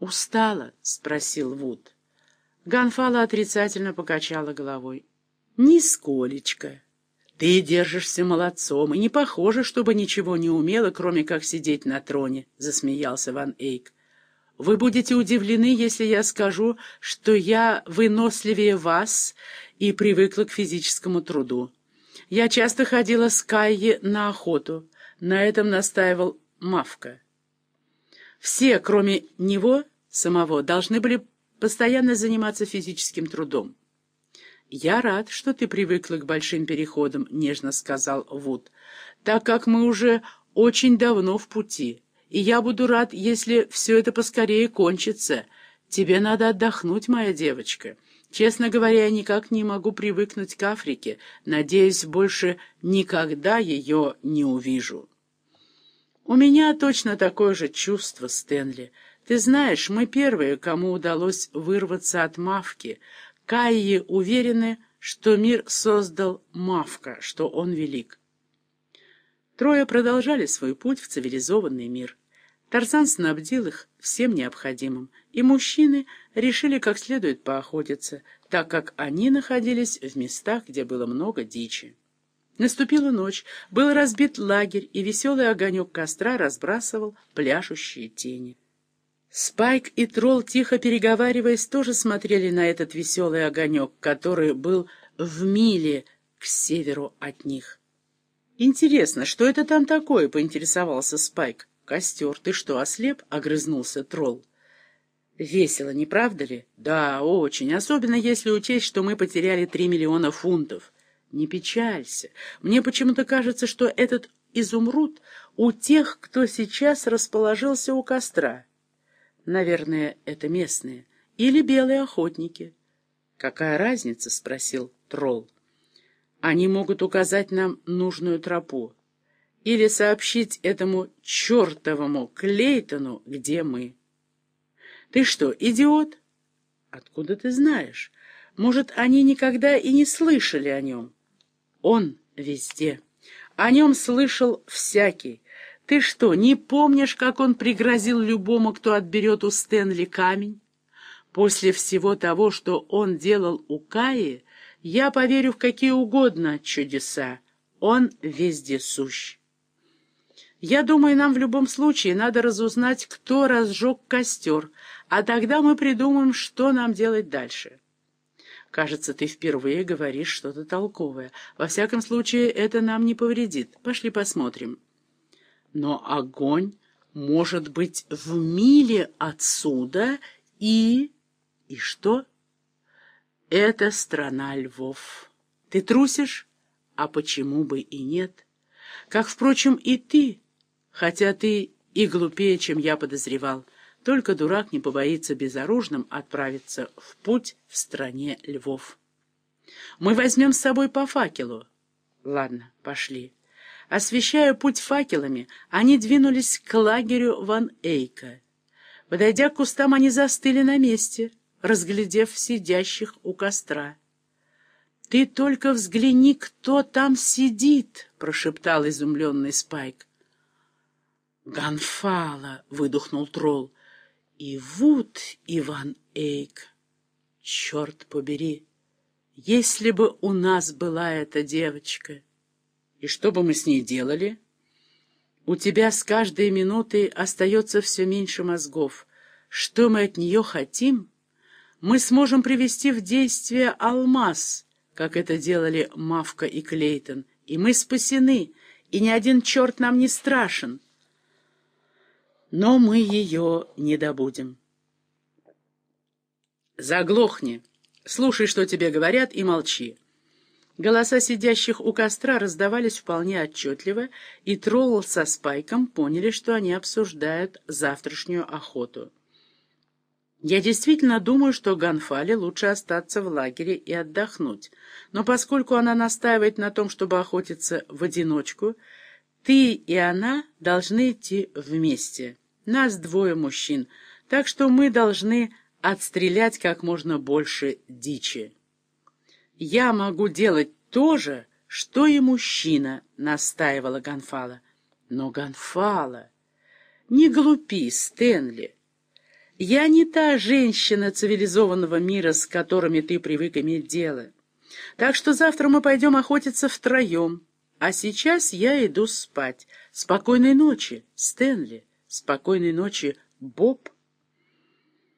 «Устала?» — спросил Вуд. Ганфала отрицательно покачала головой. «Нисколечко. Ты держишься молодцом, и не похоже, чтобы ничего не умела, кроме как сидеть на троне», — засмеялся Ван Эйк. «Вы будете удивлены, если я скажу, что я выносливее вас и привыкла к физическому труду. Я часто ходила с Кайи на охоту. На этом настаивал Мавка. Все, кроме него самого, должны были постоянно заниматься физическим трудом. «Я рад, что ты привыкла к большим переходам», — нежно сказал Вуд, «так как мы уже очень давно в пути, и я буду рад, если все это поскорее кончится. Тебе надо отдохнуть, моя девочка». Честно говоря, я никак не могу привыкнуть к Африке. Надеюсь, больше никогда ее не увижу. У меня точно такое же чувство, Стэнли. Ты знаешь, мы первые, кому удалось вырваться от Мавки. Кайи уверены, что мир создал Мавка, что он велик. Трое продолжали свой путь в цивилизованный мир. Тарзан снабдил их всем необходимым, и мужчины решили как следует поохотиться, так как они находились в местах, где было много дичи. Наступила ночь, был разбит лагерь, и веселый огонек костра разбрасывал пляшущие тени. Спайк и Тролл, тихо переговариваясь, тоже смотрели на этот веселый огонек, который был в миле к северу от них. «Интересно, что это там такое?» — поинтересовался Спайк. «Костер, ты что, ослеп?» — огрызнулся тролл. «Весело, не правда ли?» «Да, очень, особенно если учесть, что мы потеряли три миллиона фунтов». «Не печалься. Мне почему-то кажется, что этот изумруд у тех, кто сейчас расположился у костра. Наверное, это местные. Или белые охотники». «Какая разница?» — спросил тролл. «Они могут указать нам нужную тропу или сообщить этому чертовому Клейтону, где мы. Ты что, идиот? Откуда ты знаешь? Может, они никогда и не слышали о нем? Он везде. О нем слышал всякий. Ты что, не помнишь, как он пригрозил любому, кто отберет у Стэнли камень? После всего того, что он делал у Каи, я поверю в какие угодно чудеса. Он везде сущ. Я думаю, нам в любом случае надо разузнать, кто разжег костер, а тогда мы придумаем, что нам делать дальше. Кажется, ты впервые говоришь что-то толковое. Во всяком случае, это нам не повредит. Пошли посмотрим. Но огонь может быть в миле отсюда и... И что? Это страна львов. Ты трусишь? А почему бы и нет? Как, впрочем, и ты хотя ты и глупее, чем я подозревал. Только дурак не побоится безоружным отправиться в путь в стране львов. Мы возьмем с собой по факелу. Ладно, пошли. Освещая путь факелами, они двинулись к лагерю Ван Эйка. Подойдя к кустам, они застыли на месте, разглядев сидящих у костра. «Ты только взгляни, кто там сидит!» — прошептал изумленный Спайк. «Ганфала!» — выдохнул тролл. «И Вуд, Иван Эйк! Черт побери! Если бы у нас была эта девочка! И что бы мы с ней делали? У тебя с каждой минутой остается все меньше мозгов. Что мы от нее хотим? Мы сможем привести в действие алмаз, как это делали Мавка и Клейтон, и мы спасены, и ни один черт нам не страшен» но мы ее не добудем. Заглохни, слушай, что тебе говорят, и молчи. Голоса сидящих у костра раздавались вполне отчетливо, и Тролл со Спайком поняли, что они обсуждают завтрашнюю охоту. Я действительно думаю, что Ганфале лучше остаться в лагере и отдохнуть, но поскольку она настаивает на том, чтобы охотиться в одиночку, ты и она должны идти вместе. Нас двое мужчин, так что мы должны отстрелять как можно больше дичи. Я могу делать то же, что и мужчина, настаивала Гонфала. Но Гонфала, не глупи, Стэнли. Я не та женщина цивилизованного мира, с которыми ты привык иметь дело. Так что завтра мы пойдем охотиться втроем. А сейчас я иду спать. Спокойной ночи, Стэнли. Спокойной ночи, Боб.